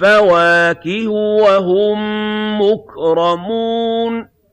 فَوَاكِهُ ۖ وَهُم مُّكْرَمُونَ